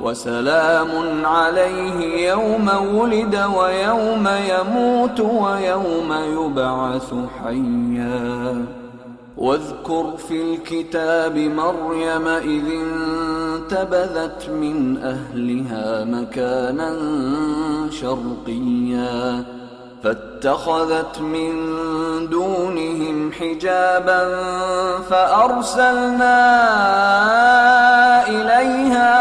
وسلام عليه يوم ولد ويوم يموت ويوم يبعث حيا. واذكر في الكتاب مريم إذ انتبذت من أهلها مكانا شرقيا. فاتخذت من دونهم حجابا فأرسلنا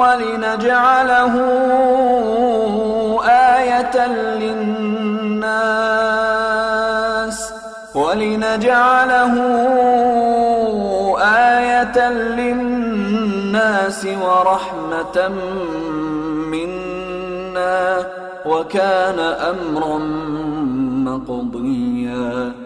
ولنجعله آية للناس ولنجعله آية للناس ورحمة منا وكان أمرا مقضيا.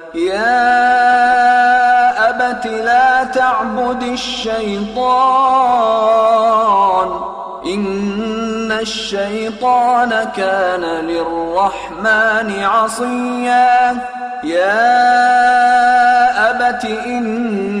يا أبت لا تعبد الشيطان إن الشيطان كان للرحمن عصيا. يا أبت إني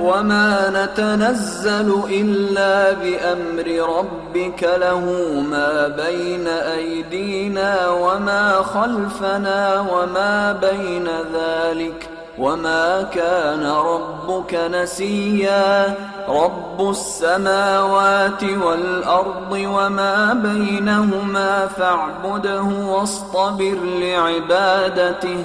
وما نتنزل إلا بأمر ربك له ما بين أيدينا وما خلفنا وما بين ذلك ۖ وما كان ربك نسيا رب السماوات والارض وما بينهما فاعبده واصطبر لعبادته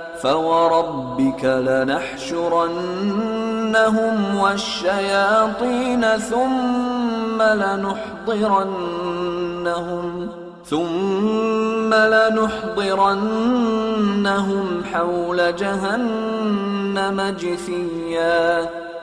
فوربك لنحشرنهم والشياطين ثم لنحضرنهم ثم لنحضرنهم حول جهنم جثيا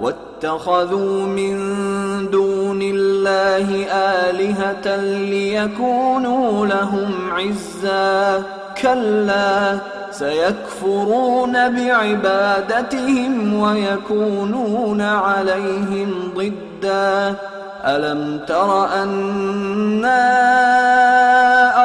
واتخذوا من دون الله آلهة ليكونوا لهم عزا. كلا سيكفرون بعبادتهم ويكونون عليهم ضدا. ألم تر أنا